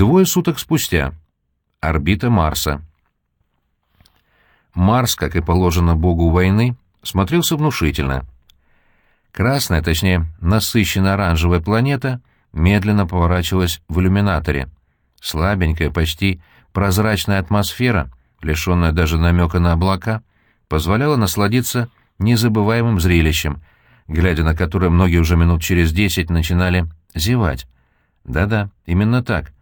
Двое суток спустя. Орбита Марса. Марс, как и положено богу войны, смотрелся внушительно. Красная, точнее, насыщенно-оранжевая планета медленно поворачивалась в иллюминаторе. Слабенькая, почти прозрачная атмосфера, лишенная даже намека на облака, позволяла насладиться незабываемым зрелищем, глядя на которое многие уже минут через десять начинали зевать. Да-да, именно так.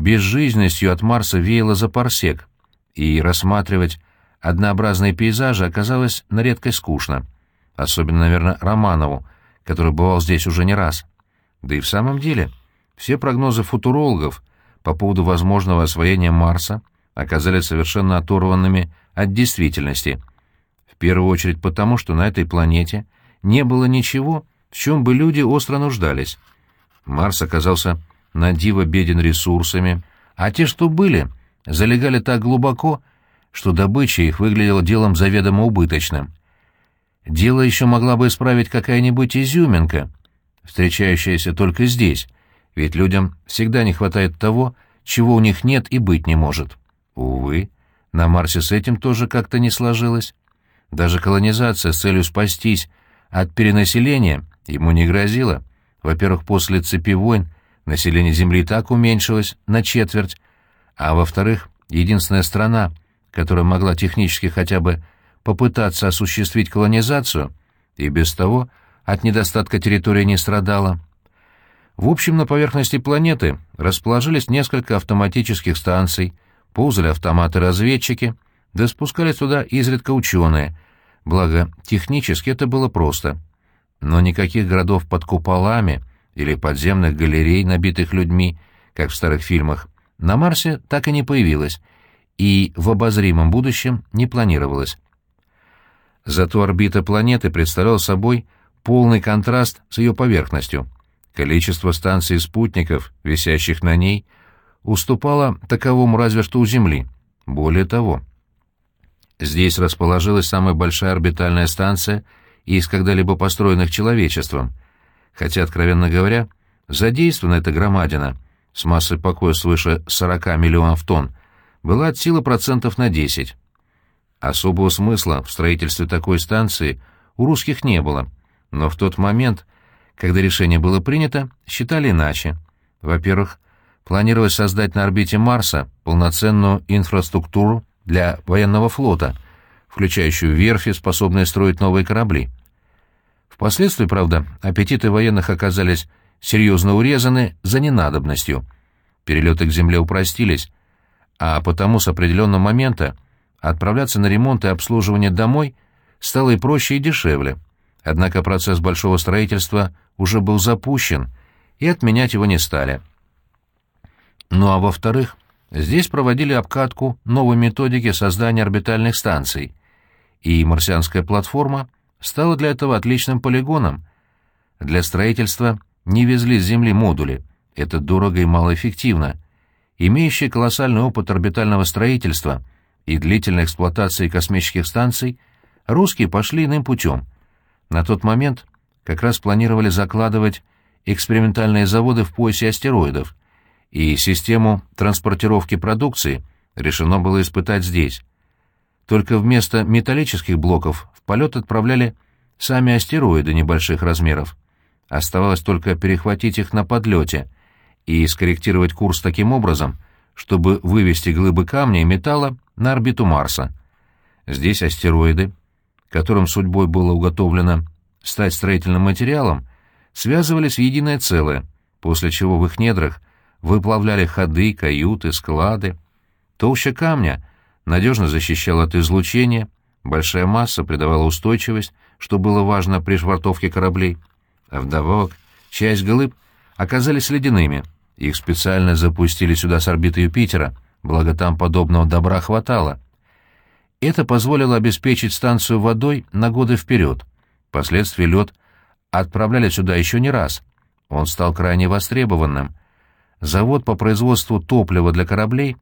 Безжизненностью от Марса веяло за парсек, и рассматривать однообразные пейзажи оказалось на редкость скучно. Особенно, наверное, Романову, который бывал здесь уже не раз. Да и в самом деле, все прогнозы футурологов по поводу возможного освоения Марса оказались совершенно оторванными от действительности. В первую очередь потому, что на этой планете не было ничего, в чем бы люди остро нуждались. Марс оказался на диво беден ресурсами, а те, что были, залегали так глубоко, что добыча их выглядела делом заведомо убыточным. Дело еще могла бы исправить какая-нибудь изюминка, встречающаяся только здесь, ведь людям всегда не хватает того, чего у них нет и быть не может. Увы, на Марсе с этим тоже как-то не сложилось. Даже колонизация с целью спастись от перенаселения ему не грозила. Во-первых, после цепи войн население Земли так уменьшилось на четверть, а во-вторых, единственная страна, которая могла технически хотя бы попытаться осуществить колонизацию, и без того от недостатка территории не страдала. В общем, на поверхности планеты расположились несколько автоматических станций, ползали автоматы-разведчики, да спускались туда изредка ученые, благо технически это было просто. Но никаких городов под куполами или подземных галерей, набитых людьми, как в старых фильмах, на Марсе так и не появилось, и в обозримом будущем не планировалось. Зато орбита планеты представляла собой полный контраст с ее поверхностью. Количество станций и спутников, висящих на ней, уступало таковому разве что у Земли. Более того, здесь расположилась самая большая орбитальная станция из когда-либо построенных человечеством, хотя, откровенно говоря, задействована эта громадина с массой покоя свыше 40 миллионов тонн была от силы процентов на 10. Особого смысла в строительстве такой станции у русских не было, но в тот момент, когда решение было принято, считали иначе. Во-первых, планировалось создать на орбите Марса полноценную инфраструктуру для военного флота, включающую верфи, способные строить новые корабли. Впоследствии, правда, аппетиты военных оказались серьезно урезаны за ненадобностью. Перелеты к Земле упростились, а потому с определенного момента отправляться на ремонт и обслуживание домой стало и проще, и дешевле. Однако процесс большого строительства уже был запущен, и отменять его не стали. Ну а во-вторых, здесь проводили обкатку новой методики создания орбитальных станций, и марсианская платформа стала для этого отличным полигоном. Для строительства не везли с Земли модули, это дорого и малоэффективно — Имеющие колоссальный опыт орбитального строительства и длительной эксплуатации космических станций, русские пошли иным путем. На тот момент как раз планировали закладывать экспериментальные заводы в поясе астероидов, и систему транспортировки продукции решено было испытать здесь. Только вместо металлических блоков в полет отправляли сами астероиды небольших размеров. Оставалось только перехватить их на подлете — и скорректировать курс таким образом, чтобы вывести глыбы камня и металла на орбиту Марса. Здесь астероиды, которым судьбой было уготовлено стать строительным материалом, связывались в единое целое, после чего в их недрах выплавляли ходы, каюты, склады. Толща камня надежно защищала от излучения, большая масса придавала устойчивость, что было важно при швартовке кораблей. А вдобавок, часть глыб оказались ледяными — их специально запустили сюда с орбиты Юпитера, благо там подобного добра хватало. Это позволило обеспечить станцию водой на годы вперед. Впоследствии лед отправляли сюда еще не раз. Он стал крайне востребованным. Завод по производству топлива для кораблей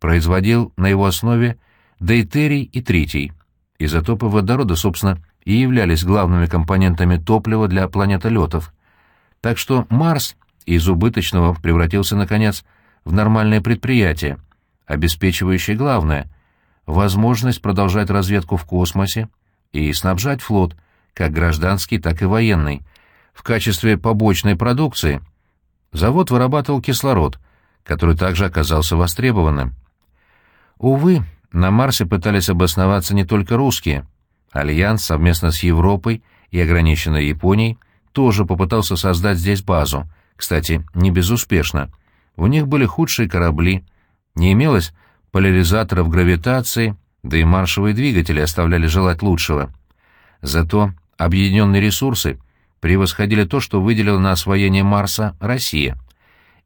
производил на его основе дейтерий и тритий. Изотопы водорода, собственно, и являлись главными компонентами топлива для планетолетов. Так что Марс из убыточного превратился, наконец, в нормальное предприятие, обеспечивающее главное — возможность продолжать разведку в космосе и снабжать флот, как гражданский, так и военный. В качестве побочной продукции завод вырабатывал кислород, который также оказался востребованным. Увы, на Марсе пытались обосноваться не только русские. Альянс совместно с Европой и ограниченной Японией тоже попытался создать здесь базу, кстати, не безуспешно. У них были худшие корабли, не имелось поляризаторов гравитации, да и маршевые двигатели оставляли желать лучшего. Зато объединенные ресурсы превосходили то, что выделила на освоение Марса Россия.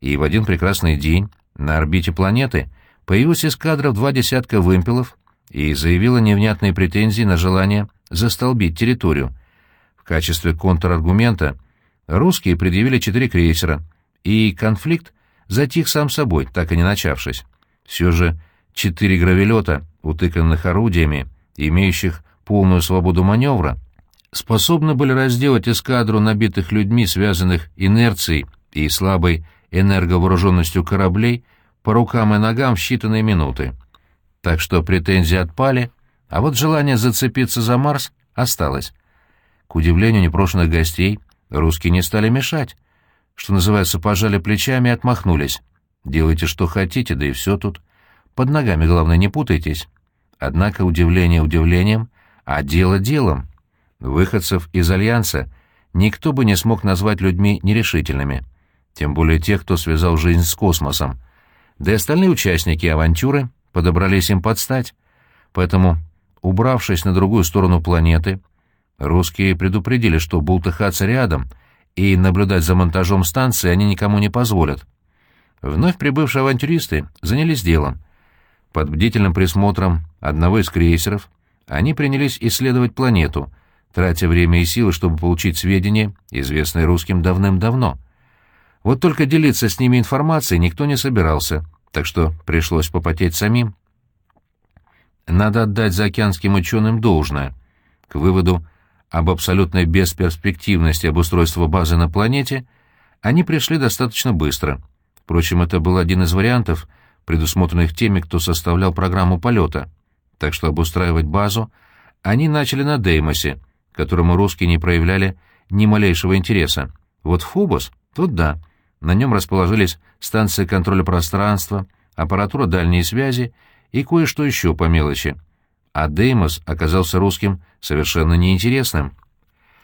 И в один прекрасный день на орбите планеты появилась эскадра в два десятка вымпелов и заявила невнятные претензии на желание застолбить территорию. В качестве контраргумента русские предъявили четыре крейсера, и конфликт затих сам собой, так и не начавшись. Все же четыре гравелета, утыканных орудиями, имеющих полную свободу маневра, способны были разделать эскадру набитых людьми, связанных инерцией и слабой энерговооруженностью кораблей, по рукам и ногам в считанные минуты. Так что претензии отпали, а вот желание зацепиться за Марс осталось. К удивлению непрошенных гостей, русские не стали мешать. Что называется, пожали плечами и отмахнулись. Делайте, что хотите, да и все тут. Под ногами, главное, не путайтесь. Однако удивление удивлением, а дело делом. Выходцев из Альянса никто бы не смог назвать людьми нерешительными. Тем более тех, кто связал жизнь с космосом. Да и остальные участники авантюры подобрались им под стать. Поэтому, убравшись на другую сторону планеты, русские предупредили, что бултыхаться рядом и наблюдать за монтажом станции они никому не позволят. Вновь прибывшие авантюристы занялись делом. Под бдительным присмотром одного из крейсеров они принялись исследовать планету, тратя время и силы, чтобы получить сведения, известные русским давным-давно. Вот только делиться с ними информацией никто не собирался, так что пришлось попотеть самим. Надо отдать заокеанским ученым должное. К выводу об абсолютной бесперспективности обустройства базы на планете они пришли достаточно быстро. Впрочем, это был один из вариантов, предусмотренных теми, кто составлял программу полета. Так что обустраивать базу они начали на Деймосе, которому русские не проявляли ни малейшего интереса. Вот Фобос, тут да, на нем расположились станция контроля пространства, аппаратура дальней связи и кое-что еще по мелочи. А Деймос оказался русским совершенно неинтересным.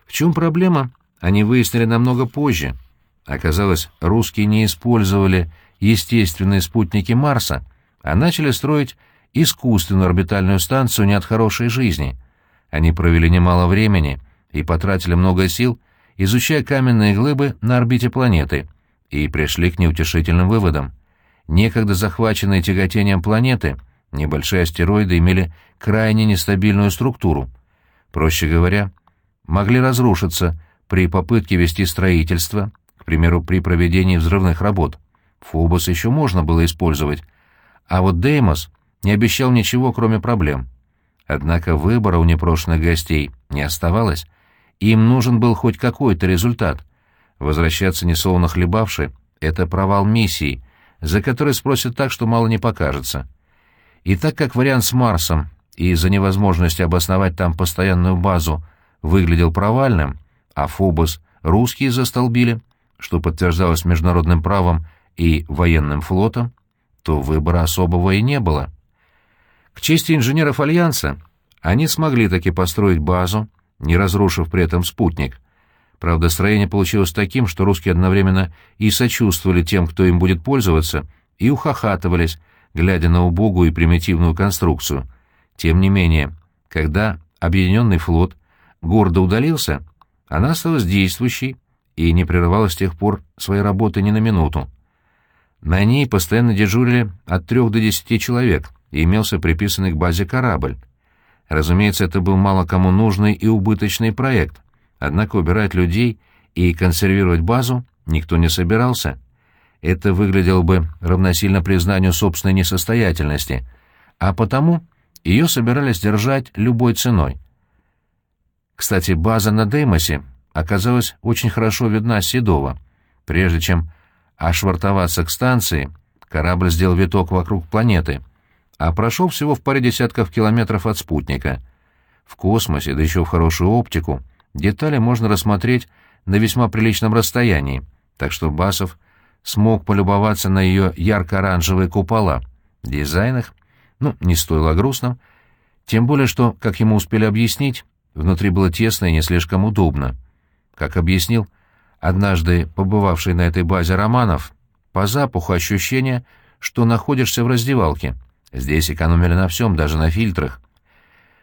В чем проблема, они выяснили намного позже. Оказалось, русские не использовали естественные спутники Марса, а начали строить искусственную орбитальную станцию не от хорошей жизни. Они провели немало времени и потратили много сил, изучая каменные глыбы на орбите планеты, и пришли к неутешительным выводам. Некогда захваченные тяготением планеты, небольшие астероиды имели крайне нестабильную структуру. Проще говоря, могли разрушиться при попытке вести строительство, к примеру, при проведении взрывных работ. Фобос еще можно было использовать, а вот Деймос не обещал ничего, кроме проблем. Однако выбора у непрошенных гостей не оставалось. Им нужен был хоть какой-то результат. Возвращаться несолоно хлебавши — это провал миссии, за который спросят так, что мало не покажется. И так как вариант с Марсом и из-за невозможности обосновать там постоянную базу выглядел провальным, а Фобос русские застолбили, что подтверждалось международным правом и военным флотом, то выбора особого и не было. К чести инженеров Альянса, они смогли таки построить базу, не разрушив при этом спутник. Правда, строение получилось таким, что русские одновременно и сочувствовали тем, кто им будет пользоваться, и ухахатывались, глядя на убогую и примитивную конструкцию. Тем не менее, когда объединенный флот гордо удалился, она осталась действующей и не прерывала с тех пор своей работы ни на минуту. На ней постоянно дежурили от трех до десяти человек, и имелся приписанный к базе корабль. Разумеется, это был мало кому нужный и убыточный проект, однако убирать людей и консервировать базу никто не собирался. Это выглядело бы равносильно признанию собственной несостоятельности, а потому ее собирались держать любой ценой. Кстати, база на Деймосе оказалась очень хорошо видна Седова. Прежде чем ошвартоваться к станции, корабль сделал виток вокруг планеты, а прошел всего в паре десятков километров от спутника. В космосе, да еще в хорошую оптику, детали можно рассмотреть на весьма приличном расстоянии, так что Басов смог полюбоваться на ее ярко-оранжевые купола. Дизайн их, ну, не стоило грустным, тем более что, как ему успели объяснить, внутри было тесно и не слишком удобно. Как объяснил однажды побывавший на этой базе Романов, по запаху ощущение, что находишься в раздевалке. Здесь экономили на всем, даже на фильтрах.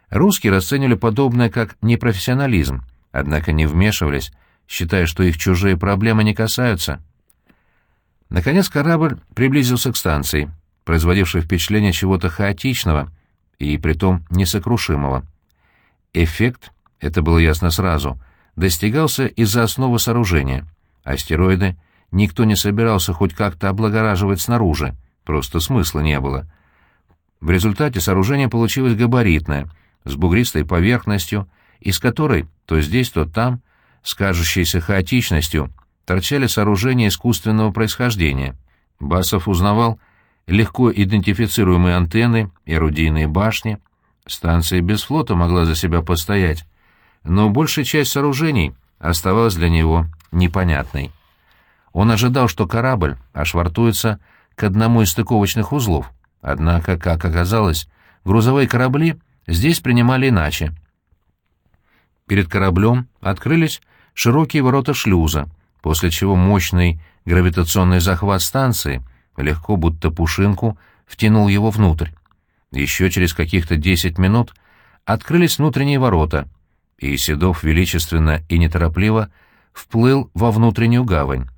Русские расценивали подобное как непрофессионализм, однако не вмешивались, считая, что их чужие проблемы не касаются. Наконец корабль приблизился к станции, производившей впечатление чего-то хаотичного и притом несокрушимого. Эффект, это было ясно сразу, достигался из-за основы сооружения. Астероиды никто не собирался хоть как-то облагораживать снаружи, просто смысла не было. В результате сооружение получилось габаритное, с бугристой поверхностью, из которой то здесь, то там, с кажущейся хаотичностью, торчали сооружения искусственного происхождения. Басов узнавал легко идентифицируемые антенны и орудийные башни. Станция без флота могла за себя постоять, но большая часть сооружений оставалась для него непонятной. Он ожидал, что корабль ошвартуется к одному из стыковочных узлов, однако, как оказалось, грузовые корабли здесь принимали иначе. Перед кораблем открылись широкие ворота шлюза, после чего мощный гравитационный захват станции легко, будто пушинку, втянул его внутрь. Еще через каких-то десять минут открылись внутренние ворота, и Седов величественно и неторопливо вплыл во внутреннюю гавань.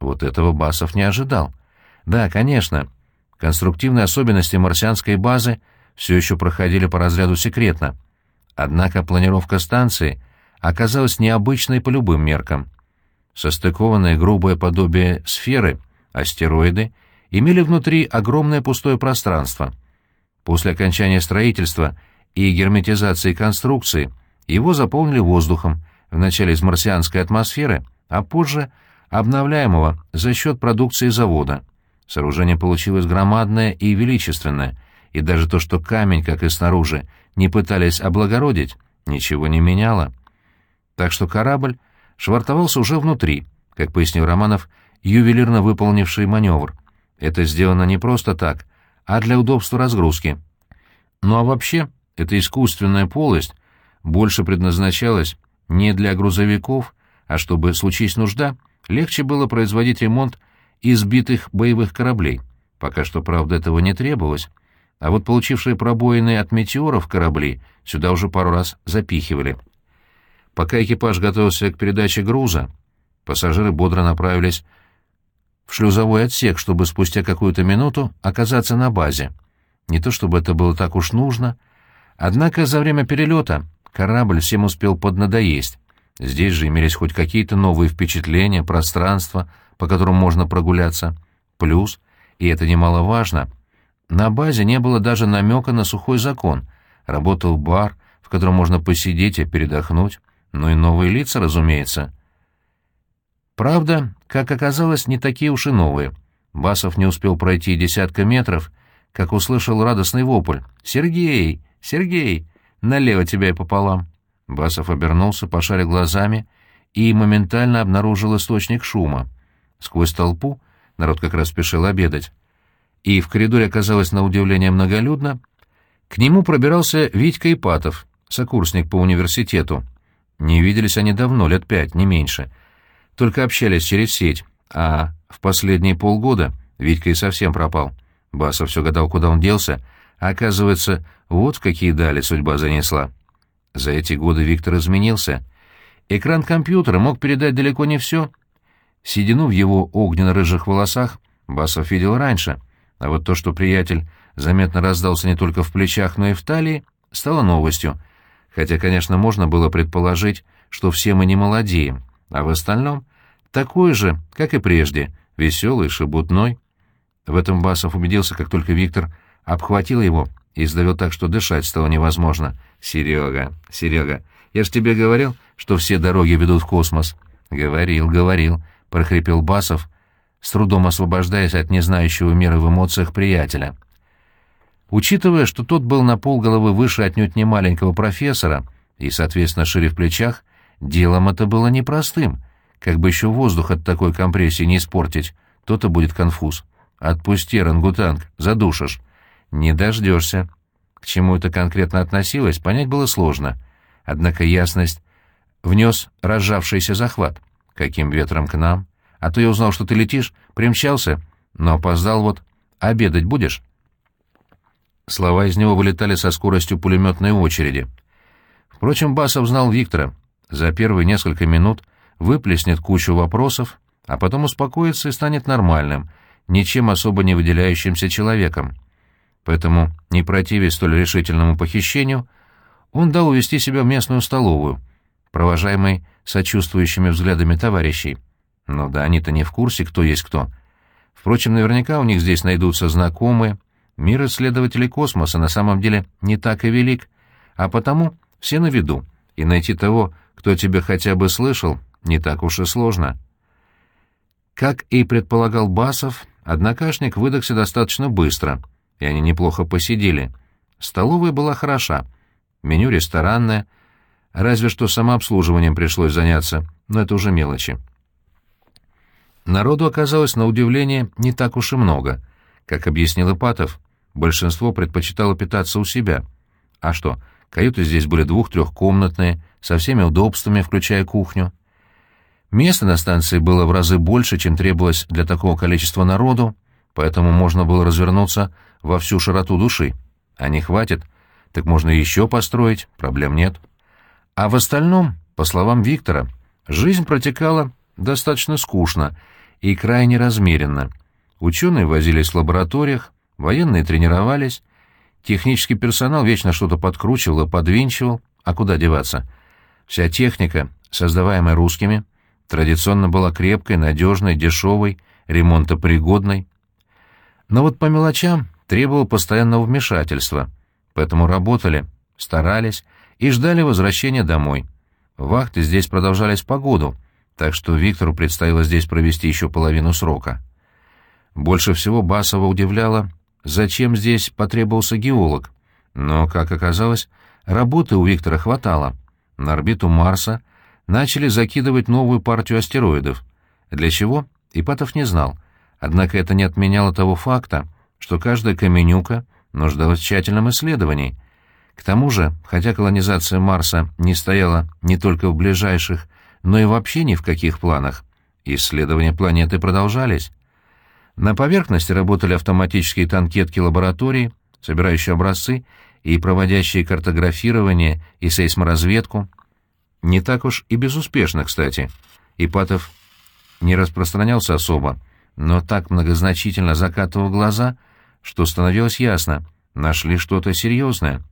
Вот этого Басов не ожидал. Да, конечно, конструктивные особенности марсианской базы все еще проходили по разряду секретно. Однако планировка станции оказалась необычной по любым меркам. Состыкованное грубое подобие сферы, астероиды, имели внутри огромное пустое пространство. После окончания строительства и герметизации конструкции его заполнили воздухом, вначале из марсианской атмосферы, а позже обновляемого за счет продукции завода. Сооружение получилось громадное и величественное, и даже то, что камень, как и снаружи, не пытались облагородить, ничего не меняло. Так что корабль швартовался уже внутри, как пояснил Романов, ювелирно выполнивший маневр. Это сделано не просто так, а для удобства разгрузки. Ну а вообще, эта искусственная полость больше предназначалась не для грузовиков, а чтобы, случись нужда, легче было производить ремонт избитых боевых кораблей. Пока что, правда, этого не требовалось. А вот получившие пробоины от метеоров корабли сюда уже пару раз запихивали. Пока экипаж готовился к передаче груза, пассажиры бодро направились в шлюзовой отсек, чтобы спустя какую-то минуту оказаться на базе. Не то чтобы это было так уж нужно, однако за время перелета корабль всем успел поднадоесть. Здесь же имелись хоть какие-то новые впечатления, пространство, по которому можно прогуляться. Плюс, и это немаловажно, на базе не было даже намека на сухой закон. Работал бар, в котором можно посидеть и передохнуть. Ну и новые лица, разумеется. Правда, как оказалось, не такие уж и новые. Басов не успел пройти десятка метров, как услышал радостный вопль. «Сергей! Сергей! Налево тебя и пополам!» Басов обернулся, пошарил глазами и моментально обнаружил источник шума. Сквозь толпу народ как раз спешил обедать и в коридоре оказалось на удивление многолюдно, к нему пробирался Витька Ипатов, сокурсник по университету. Не виделись они давно, лет пять, не меньше. Только общались через сеть, а в последние полгода Витька и совсем пропал. Басов все гадал, куда он делся, а оказывается, вот в какие дали судьба занесла. За эти годы Виктор изменился. Экран компьютера мог передать далеко не все. Седину в его огненно-рыжих волосах Басов видел раньше — а вот то, что приятель заметно раздался не только в плечах, но и в талии, стало новостью. Хотя, конечно, можно было предположить, что все мы не молодеем, а в остальном такой же, как и прежде, веселый, шебутной. В этом Басов убедился, как только Виктор обхватил его и сдавил так, что дышать стало невозможно. «Серега, Серега, я ж тебе говорил, что все дороги ведут в космос». «Говорил, говорил», — прохрипел Басов, с трудом освобождаясь от незнающего меры в эмоциях приятеля. Учитывая, что тот был на полголовы выше отнюдь не маленького профессора и, соответственно, шире в плечах, делом это было непростым. Как бы еще воздух от такой компрессии не испортить, то-то будет конфуз. «Отпусти, рангутанг, задушишь». «Не дождешься». К чему это конкретно относилось, понять было сложно. Однако ясность внес разжавшийся захват. «Каким ветром к нам? А то я узнал, что ты летишь, примчался, но опоздал вот. Обедать будешь?» Слова из него вылетали со скоростью пулеметной очереди. Впрочем, Басов знал Виктора. За первые несколько минут выплеснет кучу вопросов, а потом успокоится и станет нормальным, ничем особо не выделяющимся человеком. Поэтому, не противясь столь решительному похищению, он дал увести себя в местную столовую, провожаемый сочувствующими взглядами товарищей. Ну да, они-то не в курсе, кто есть кто. Впрочем, наверняка у них здесь найдутся знакомые. Мир исследователей космоса на самом деле не так и велик, а потому все на виду, и найти того, кто тебя хотя бы слышал, не так уж и сложно. Как и предполагал Басов, однокашник выдохся достаточно быстро, и они неплохо посидели. Столовая была хороша, меню ресторанное, разве что самообслуживанием пришлось заняться, но это уже мелочи. Народу оказалось, на удивление, не так уж и много. Как объяснил Ипатов, большинство предпочитало питаться у себя. А что, каюты здесь были двух-трехкомнатные, со всеми удобствами, включая кухню. Места на станции было в разы больше, чем требовалось для такого количества народу, поэтому можно было развернуться во всю широту души. А не хватит, так можно еще построить, проблем нет. А в остальном, по словам Виктора, жизнь протекала достаточно скучно и крайне размеренно. Ученые возились в лабораториях, военные тренировались, технический персонал вечно что-то подкручивал и подвинчивал, а куда деваться? Вся техника, создаваемая русскими, традиционно была крепкой, надежной, дешевой, ремонтопригодной. Но вот по мелочам требовал постоянного вмешательства, поэтому работали, старались и ждали возвращения домой. Вахты здесь продолжались по году, так что Виктору предстояло здесь провести еще половину срока. Больше всего Басова удивляло, зачем здесь потребовался геолог, но, как оказалось, работы у Виктора хватало. На орбиту Марса начали закидывать новую партию астероидов. Для чего? Ипатов не знал. Однако это не отменяло того факта, что каждая каменюка нуждалась в тщательном исследовании. К тому же, хотя колонизация Марса не стояла не только в ближайших, но и вообще ни в каких планах, исследования планеты продолжались. На поверхности работали автоматические танкетки лаборатории, собирающие образцы и проводящие картографирование и сейсморазведку — не так уж и безуспешно, кстати. Ипатов не распространялся особо, но так многозначительно закатывал глаза, что становилось ясно — нашли что-то серьезное.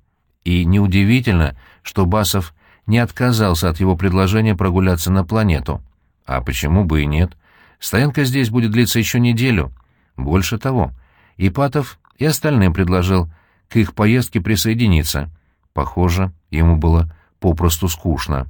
И неудивительно, что Басов не отказался от его предложения прогуляться на планету. А почему бы и нет? Стоянка здесь будет длиться еще неделю. Больше того, Ипатов и остальным предложил к их поездке присоединиться. Похоже, ему было попросту скучно.